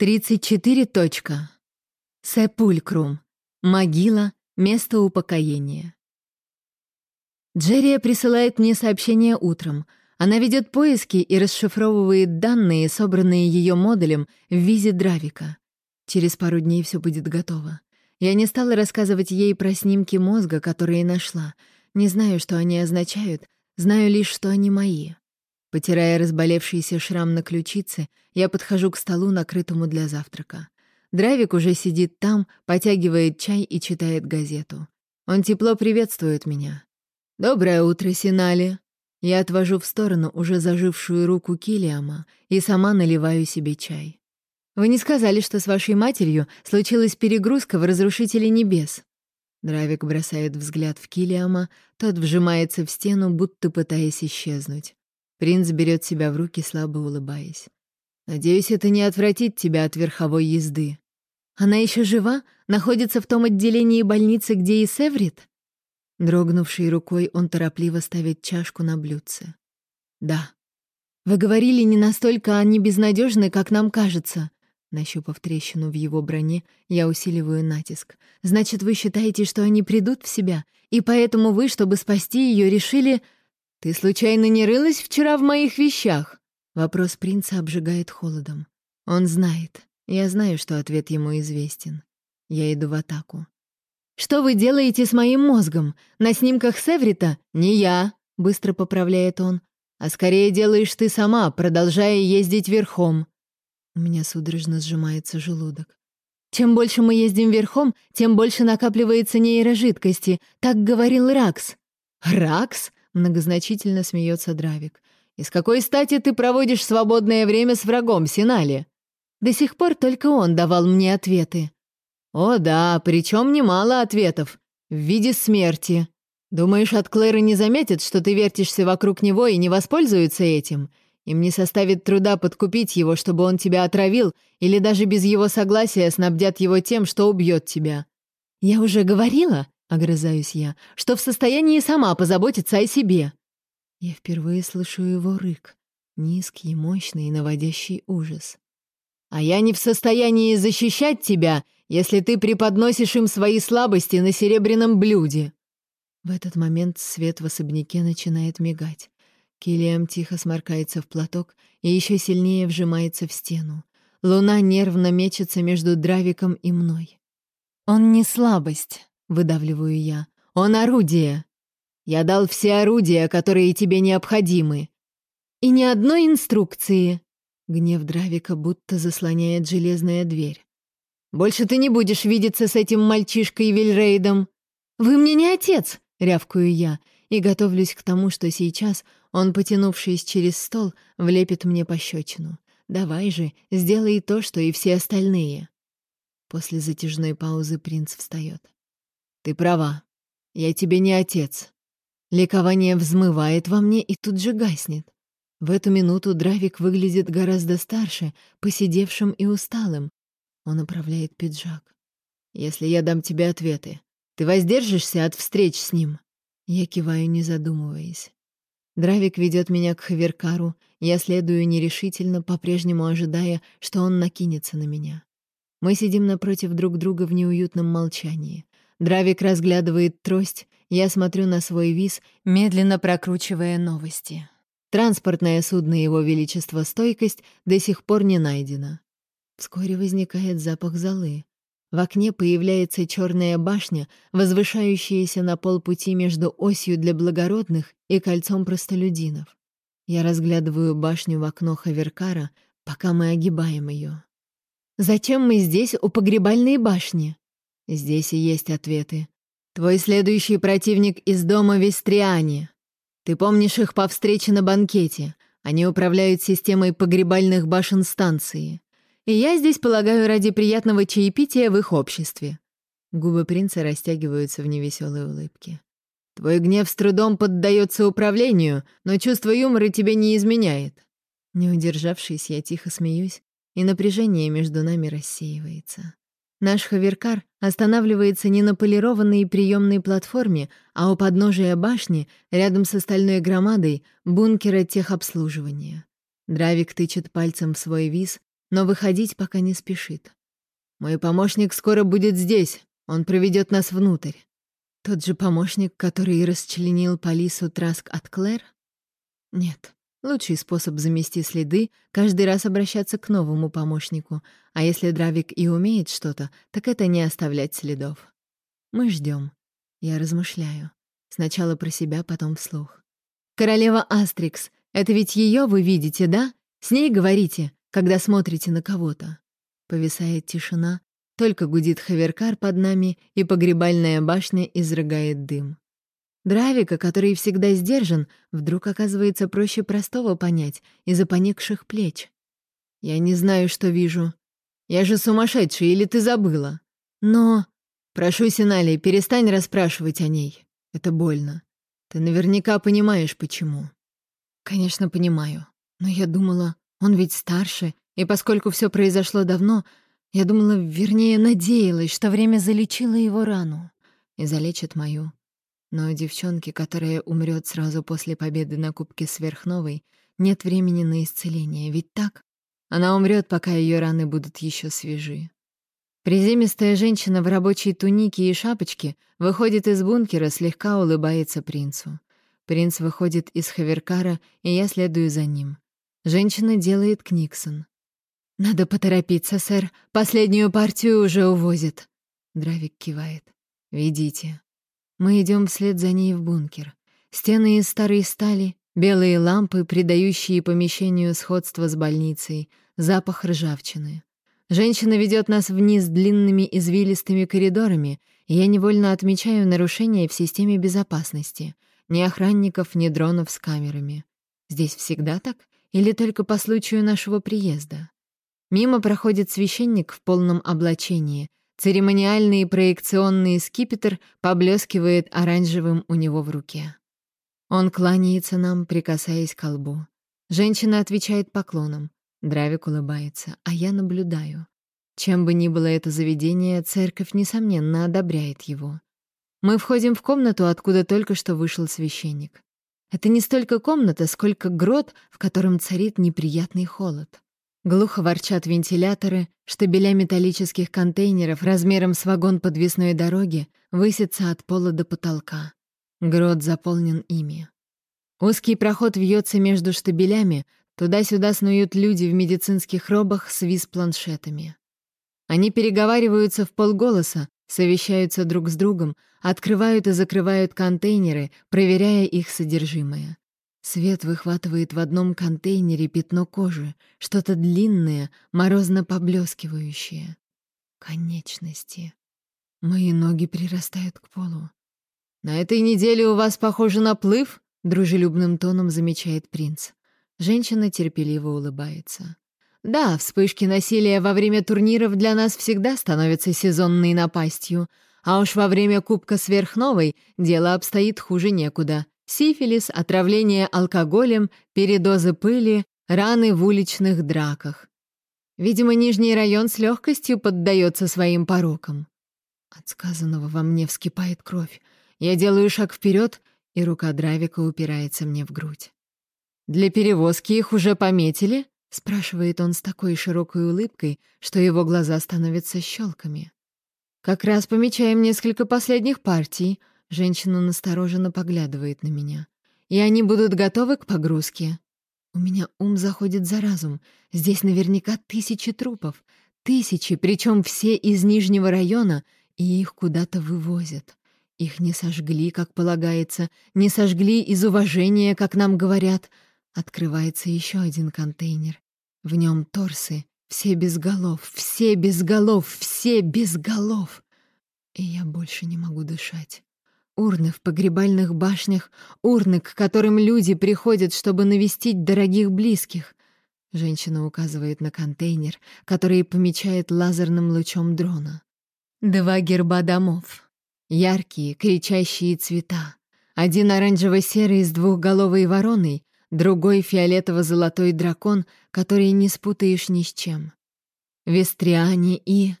34. Точка. Сепулькрум. Могила. Место упокоения. Джерия присылает мне сообщение утром. Она ведет поиски и расшифровывает данные, собранные ее модулем в визе Дравика. Через пару дней все будет готово. Я не стала рассказывать ей про снимки мозга, которые нашла. Не знаю, что они означают, знаю лишь, что они мои. Потирая разболевшийся шрам на ключице, я подхожу к столу, накрытому для завтрака. Драйвик уже сидит там, потягивает чай и читает газету. Он тепло приветствует меня. «Доброе утро, Синали!» Я отвожу в сторону уже зажившую руку Килиама и сама наливаю себе чай. «Вы не сказали, что с вашей матерью случилась перегрузка в Разрушителе Небес?» Дравик бросает взгляд в Килиама, тот вжимается в стену, будто пытаясь исчезнуть. Принц берет себя в руки, слабо улыбаясь. «Надеюсь, это не отвратит тебя от верховой езды». «Она еще жива? Находится в том отделении больницы, где и Севрит?» Дрогнувшей рукой он торопливо ставит чашку на блюдце. «Да». «Вы говорили, не настолько они безнадежны, как нам кажется». Нащупав трещину в его броне, я усиливаю натиск. «Значит, вы считаете, что они придут в себя, и поэтому вы, чтобы спасти ее, решили...» «Ты случайно не рылась вчера в моих вещах?» Вопрос принца обжигает холодом. Он знает. Я знаю, что ответ ему известен. Я иду в атаку. «Что вы делаете с моим мозгом? На снимках Севрита? Не я», — быстро поправляет он. «А скорее делаешь ты сама, продолжая ездить верхом». У меня судорожно сжимается желудок. «Чем больше мы ездим верхом, тем больше накапливается нейрожидкости», — так говорил Ракс. «Ракс?» Многозначительно смеется Дравик. «Из какой стати ты проводишь свободное время с врагом, Синали?» До сих пор только он давал мне ответы. «О да, причем немало ответов. В виде смерти. Думаешь, от Клэра не заметит, что ты вертишься вокруг него и не воспользуется этим? Им не составит труда подкупить его, чтобы он тебя отравил, или даже без его согласия снабдят его тем, что убьет тебя». «Я уже говорила?» Огрызаюсь я, что в состоянии сама позаботиться о себе. Я впервые слышу его рык. Низкий, мощный и наводящий ужас. «А я не в состоянии защищать тебя, если ты преподносишь им свои слабости на серебряном блюде!» В этот момент свет в особняке начинает мигать. Килиам тихо сморкается в платок и еще сильнее вжимается в стену. Луна нервно мечется между Дравиком и мной. Он не слабость, выдавливаю я. «Он орудие! Я дал все орудия, которые тебе необходимы!» «И ни одной инструкции!» Гнев Дравика будто заслоняет железная дверь. «Больше ты не будешь видеться с этим мальчишкой Вильрейдом!» «Вы мне не отец!» — рявкаю я, и готовлюсь к тому, что сейчас он, потянувшись через стол, влепит мне пощечину. «Давай же, сделай то, что и все остальные!» После затяжной паузы принц встает. Ты права. Я тебе не отец. Ликование взмывает во мне и тут же гаснет. В эту минуту Дравик выглядит гораздо старше, посидевшим и усталым. Он управляет пиджак. «Если я дам тебе ответы, ты воздержишься от встреч с ним?» Я киваю, не задумываясь. Дравик ведет меня к Хаверкару, я следую нерешительно, по-прежнему ожидая, что он накинется на меня. Мы сидим напротив друг друга в неуютном молчании. Дравик разглядывает трость, я смотрю на свой виз, медленно прокручивая новости. Транспортное судно Его Величества «Стойкость» до сих пор не найдено. Вскоре возникает запах золы. В окне появляется черная башня, возвышающаяся на полпути между осью для благородных и кольцом простолюдинов. Я разглядываю башню в окно Хаверкара, пока мы огибаем ее. «Зачем мы здесь, у погребальной башни?» Здесь и есть ответы. Твой следующий противник из дома Вестриани. Ты помнишь их по встрече на банкете. Они управляют системой погребальных башен станции. И я здесь, полагаю, ради приятного чаепития в их обществе». Губы принца растягиваются в невеселой улыбке. «Твой гнев с трудом поддается управлению, но чувство юмора тебе не изменяет». Не удержавшись, я тихо смеюсь, и напряжение между нами рассеивается. Наш ховеркар останавливается не на полированной приемной платформе, а у подножия башни, рядом с остальной громадой, бункера техобслуживания. Дравик тычет пальцем в свой виз, но выходить пока не спешит. «Мой помощник скоро будет здесь, он проведет нас внутрь». Тот же помощник, который расчленил Полису Траск от Клэр? Нет. Лучший способ замести следы — каждый раз обращаться к новому помощнику, а если Дравик и умеет что-то, так это не оставлять следов. Мы ждем. Я размышляю. Сначала про себя, потом вслух. «Королева Астрикс, это ведь ее вы видите, да? С ней говорите, когда смотрите на кого-то». Повисает тишина, только гудит хаверкар под нами, и погребальная башня изрыгает дым. Дравика, который всегда сдержан, вдруг оказывается проще простого понять из-за поникших плеч. «Я не знаю, что вижу. Я же сумасшедший, или ты забыла? Но...» «Прошу, Синали, перестань расспрашивать о ней. Это больно. Ты наверняка понимаешь, почему». «Конечно, понимаю. Но я думала, он ведь старше, и поскольку все произошло давно, я думала, вернее, надеялась, что время залечило его рану и залечит мою. Но девчонке, которая умрет сразу после победы на Кубке Сверхновой, нет времени на исцеление, ведь так? Она умрет, пока ее раны будут еще свежи. Приземистая женщина в рабочей тунике и шапочке выходит из бункера, слегка улыбается принцу. Принц выходит из хаверкара, и я следую за ним. Женщина делает книксон. «Надо поторопиться, сэр. Последнюю партию уже увозят». Дравик кивает. «Ведите». Мы идем вслед за ней в бункер. Стены из старой стали, белые лампы, придающие помещению сходство с больницей, запах ржавчины. Женщина ведет нас вниз длинными извилистыми коридорами, и я невольно отмечаю нарушения в системе безопасности. Ни охранников, ни дронов с камерами. Здесь всегда так? Или только по случаю нашего приезда? Мимо проходит священник в полном облачении. Церемониальный проекционный скипетр поблескивает оранжевым у него в руке. Он кланяется нам, прикасаясь к лбу. Женщина отвечает поклоном. Дравик улыбается, а я наблюдаю. Чем бы ни было это заведение, церковь, несомненно, одобряет его. Мы входим в комнату, откуда только что вышел священник. Это не столько комната, сколько грот, в котором царит неприятный холод. Глухо ворчат вентиляторы, штабеля металлических контейнеров размером с вагон подвесной дороги высятся от пола до потолка. Грот заполнен ими. Узкий проход вьется между штабелями, туда-сюда снуют люди в медицинских робах с виз-планшетами. Они переговариваются в полголоса, совещаются друг с другом, открывают и закрывают контейнеры, проверяя их содержимое. Свет выхватывает в одном контейнере пятно кожи, что-то длинное, морозно поблескивающее. Конечности. Мои ноги прирастают к полу. «На этой неделе у вас, похоже, наплыв?» — дружелюбным тоном замечает принц. Женщина терпеливо улыбается. «Да, вспышки насилия во время турниров для нас всегда становятся сезонной напастью, а уж во время Кубка Сверхновой дело обстоит хуже некуда сифилис, отравление алкоголем, передозы пыли, раны в уличных драках. Видимо, Нижний район с легкостью поддается своим порокам. От сказанного во мне вскипает кровь. Я делаю шаг вперед, и рука Дравика упирается мне в грудь. «Для перевозки их уже пометили?» — спрашивает он с такой широкой улыбкой, что его глаза становятся щелками. «Как раз помечаем несколько последних партий», Женщина настороженно поглядывает на меня. «И они будут готовы к погрузке?» У меня ум заходит за разум. Здесь наверняка тысячи трупов. Тысячи, причем все из Нижнего района, и их куда-то вывозят. Их не сожгли, как полагается, не сожгли из уважения, как нам говорят. Открывается еще один контейнер. В нем торсы, все без голов, все без голов, все без голов. И я больше не могу дышать. Урны в погребальных башнях, урны, к которым люди приходят, чтобы навестить дорогих близких. Женщина указывает на контейнер, который помечает лазерным лучом дрона. Два герба домов. Яркие, кричащие цвета. Один оранжево-серый с двухголовой вороной, другой фиолетово-золотой дракон, который не спутаешь ни с чем. Вестриане и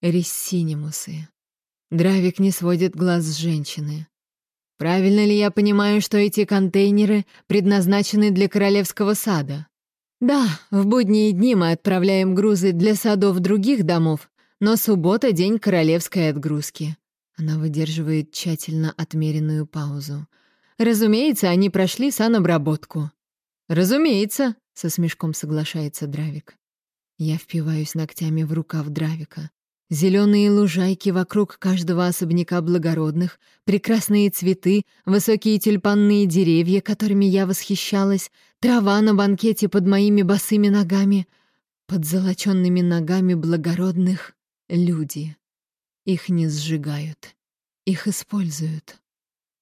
Рессинимусы. Дравик не сводит глаз с женщины. «Правильно ли я понимаю, что эти контейнеры предназначены для королевского сада?» Да, в будние дни мы отправляем грузы для садов других домов, но суббота — день королевской отгрузки. Она выдерживает тщательно отмеренную паузу. Разумеется, они прошли санобработку. Разумеется, со смешком соглашается Дравик. Я впиваюсь ногтями в рукав Дравика. Зеленые лужайки вокруг каждого особняка благородных, прекрасные цветы, высокие тюльпанные деревья, которыми я восхищалась, трава на банкете под моими босыми ногами, под золоченными ногами благородных — люди. Их не сжигают, их используют.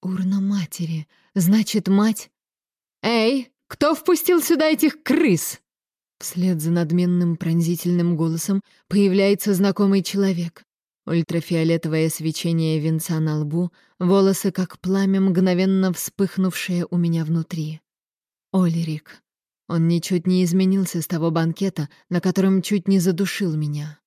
Урна матери, значит, мать... «Эй, кто впустил сюда этих крыс?» Вслед за надменным пронзительным голосом появляется знакомый человек. Ультрафиолетовое свечение венца на лбу, волосы как пламя, мгновенно вспыхнувшее у меня внутри. Олерик. Он ничуть не изменился с того банкета, на котором чуть не задушил меня.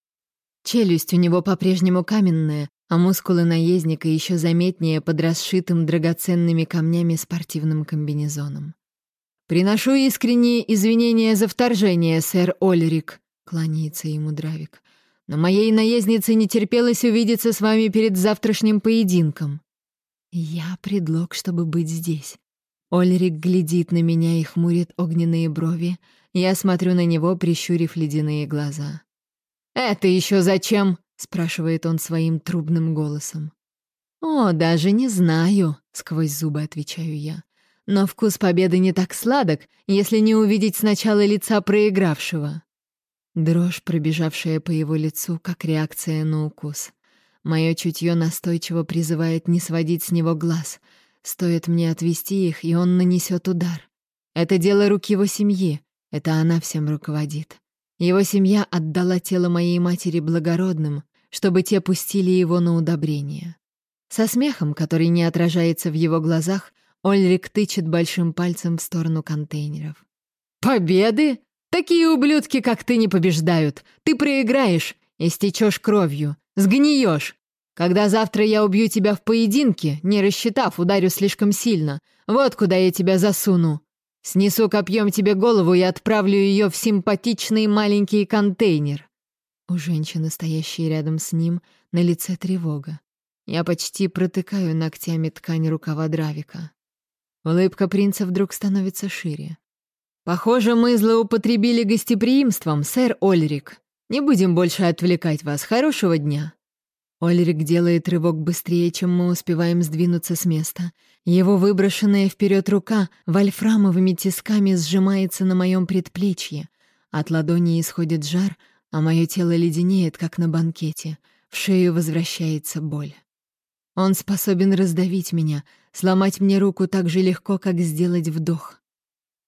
Челюсть у него по-прежнему каменная, а мускулы наездника еще заметнее под расшитым драгоценными камнями спортивным комбинезоном. «Приношу искренние извинения за вторжение, сэр Ольрик», — кланяется ему Дравик. «Но моей наезднице не терпелось увидеться с вами перед завтрашним поединком». «Я предлог, чтобы быть здесь». Ольрик глядит на меня и хмурит огненные брови. Я смотрю на него, прищурив ледяные глаза. «Это еще зачем?» — спрашивает он своим трубным голосом. «О, даже не знаю», — сквозь зубы отвечаю я. Но вкус победы не так сладок, если не увидеть сначала лица проигравшего. Дрожь, пробежавшая по его лицу, как реакция на укус. Мое чутье настойчиво призывает не сводить с него глаз. Стоит мне отвести их, и он нанесет удар. Это дело рук его семьи. Это она всем руководит. Его семья отдала тело моей матери благородным, чтобы те пустили его на удобрение. Со смехом, который не отражается в его глазах, Ольрик тычет большим пальцем в сторону контейнеров. «Победы? Такие ублюдки, как ты, не побеждают. Ты проиграешь, истечешь кровью, сгниешь. Когда завтра я убью тебя в поединке, не рассчитав, ударю слишком сильно. Вот куда я тебя засуну. Снесу копьем тебе голову и отправлю ее в симпатичный маленький контейнер». У женщины, стоящей рядом с ним, на лице тревога. Я почти протыкаю ногтями ткань рукава Дравика. Улыбка принца вдруг становится шире. «Похоже, мы злоупотребили гостеприимством, сэр Ольрик. Не будем больше отвлекать вас. Хорошего дня!» Ольрик делает рывок быстрее, чем мы успеваем сдвинуться с места. Его выброшенная вперед рука вольфрамовыми тисками сжимается на моем предплечье. От ладони исходит жар, а мое тело леденеет, как на банкете. В шею возвращается боль. Он способен раздавить меня, сломать мне руку так же легко, как сделать вдох.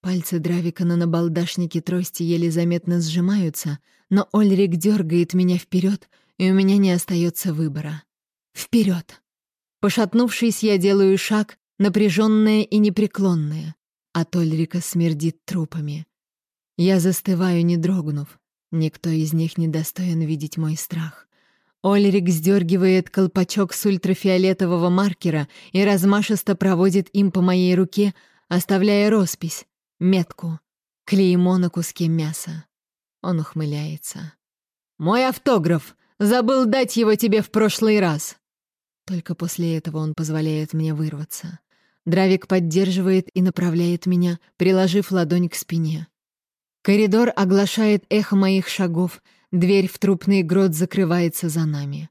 Пальцы Дравика на набалдашнике трости еле заметно сжимаются, но Ольрик дергает меня вперед, и у меня не остается выбора. Вперед! Пошатнувшись, я делаю шаг, напряженная и непреклонная. От Ольрика смердит трупами. Я застываю, не дрогнув. Никто из них не достоин видеть мой страх. Ольрик сдергивает колпачок с ультрафиолетового маркера и размашисто проводит им по моей руке, оставляя роспись, метку, клеймо на куске мяса. Он ухмыляется. «Мой автограф! Забыл дать его тебе в прошлый раз!» Только после этого он позволяет мне вырваться. Дравик поддерживает и направляет меня, приложив ладонь к спине. Коридор оглашает эхо моих шагов — Дверь в трупный грот закрывается за нами.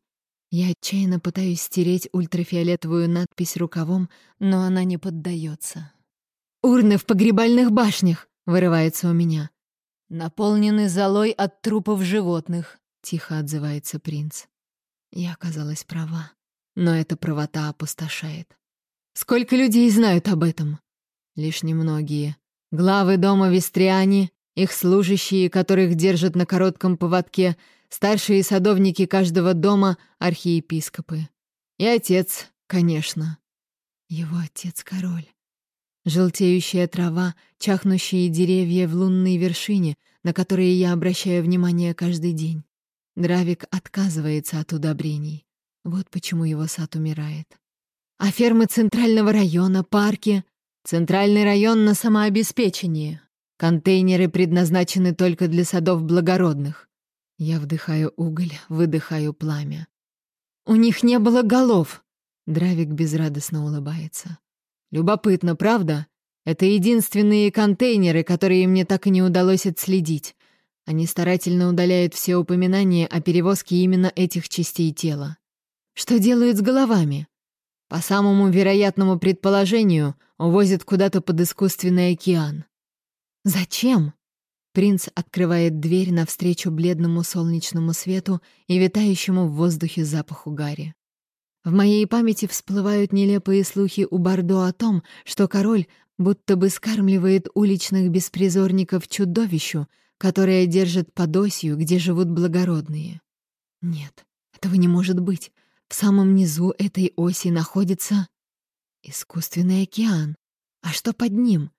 Я отчаянно пытаюсь стереть ультрафиолетовую надпись рукавом, но она не поддается. «Урны в погребальных башнях!» — вырывается у меня. «Наполнены золой от трупов животных», — тихо отзывается принц. Я оказалась права, но эта правота опустошает. «Сколько людей знают об этом?» «Лишь немногие. Главы дома Вестриани их служащие, которых держат на коротком поводке, старшие садовники каждого дома — архиепископы. И отец, конечно. Его отец — король. Желтеющая трава, чахнущие деревья в лунной вершине, на которые я обращаю внимание каждый день. Дравик отказывается от удобрений. Вот почему его сад умирает. А фермы центрального района, парки... Центральный район на самообеспечении. Контейнеры предназначены только для садов благородных. Я вдыхаю уголь, выдыхаю пламя. У них не было голов. Дравик безрадостно улыбается. Любопытно, правда? Это единственные контейнеры, которые мне так и не удалось отследить. Они старательно удаляют все упоминания о перевозке именно этих частей тела. Что делают с головами? По самому вероятному предположению, увозят куда-то под искусственный океан. Зачем? Принц открывает дверь навстречу бледному солнечному свету и витающему в воздухе запаху гари. В моей памяти всплывают нелепые слухи у Бордо о том, что король будто бы скармливает уличных беспризорников чудовищу, которое держит под осью, где живут благородные. Нет, этого не может быть. В самом низу этой оси находится искусственный океан. А что под ним?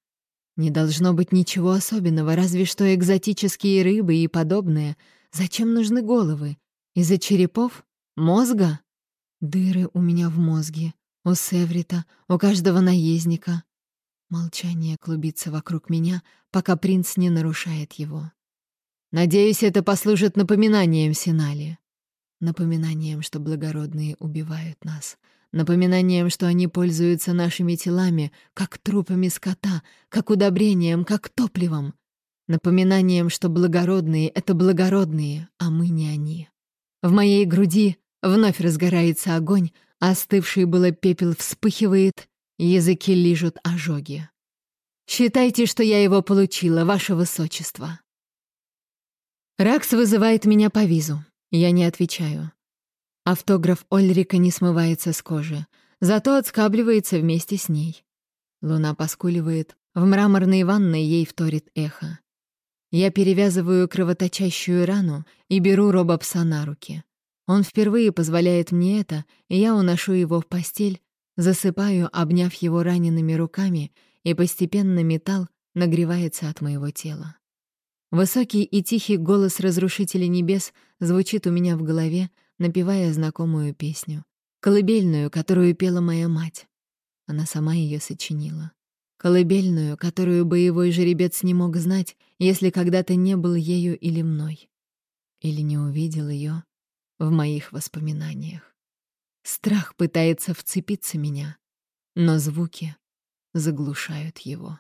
Не должно быть ничего особенного, разве что экзотические рыбы и подобное. Зачем нужны головы? Из-за черепов? Мозга? Дыры у меня в мозге, у Севрита, у каждого наездника. Молчание клубится вокруг меня, пока принц не нарушает его. «Надеюсь, это послужит напоминанием Синали. Напоминанием, что благородные убивают нас. Напоминанием, что они пользуются нашими телами, как трупами скота, как удобрением, как топливом. Напоминанием, что благородные — это благородные, а мы не они. В моей груди вновь разгорается огонь, а остывший было пепел вспыхивает, Языки лижут ожоги. Считайте, что я его получила, ваше высочество. Ракс вызывает меня по визу. Я не отвечаю. Автограф Ольрика не смывается с кожи, зато отскабливается вместе с ней. Луна поскуливает, в мраморной ванной ей вторит эхо. Я перевязываю кровоточащую рану и беру робопса на руки. Он впервые позволяет мне это, и я уношу его в постель, Засыпаю, обняв его ранеными руками, и постепенно металл нагревается от моего тела. Высокий и тихий голос Разрушителя Небес звучит у меня в голове, напевая знакомую песню. Колыбельную, которую пела моя мать. Она сама ее сочинила. Колыбельную, которую боевой жеребец не мог знать, если когда-то не был ею или мной. Или не увидел ее в моих воспоминаниях. Страх пытается вцепиться меня, но звуки заглушают его.